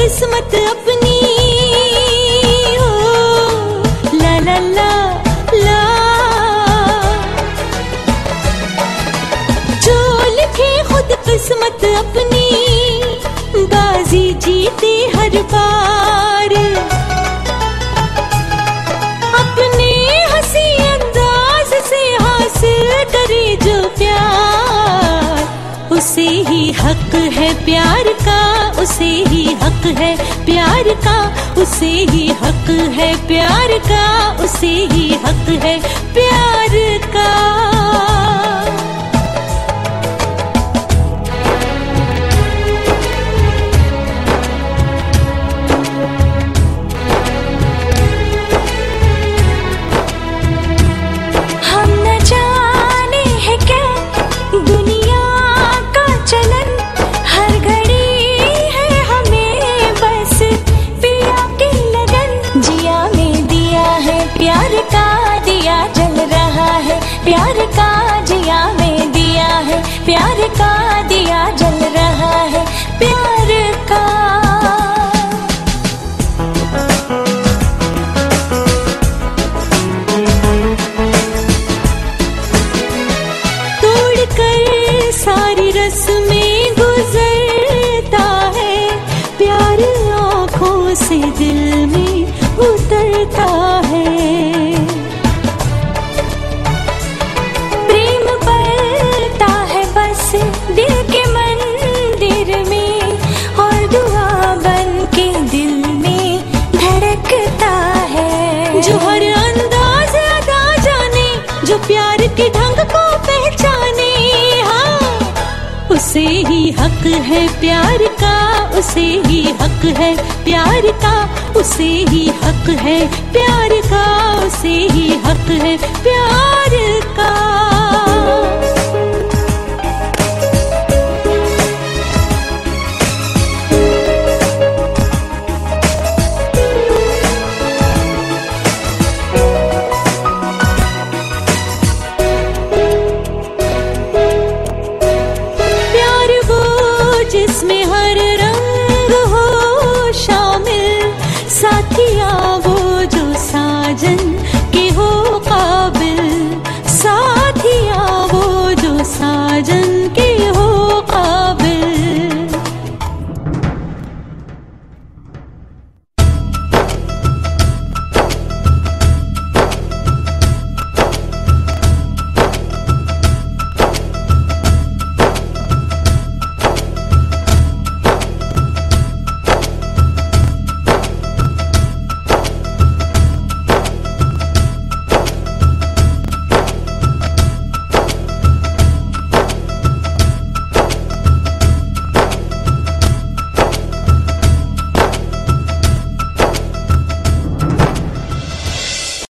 किस्मत अपनी। ओ, ला ला ला ला। जो लिखे खुद किस्मत अपनी, बाजी जीते हर बार। ही हक है प्यार का, उसे ही हक है प्यार का, उसे ही हक है प्यार का, उसे ही हक है दिया जल रहा है प्यार का। तोड़ कर सारी ही हक है प्यार का, उसे ही हक है प्यार का, उसे ही हक है प्यार का, उसे ही हक है प्यार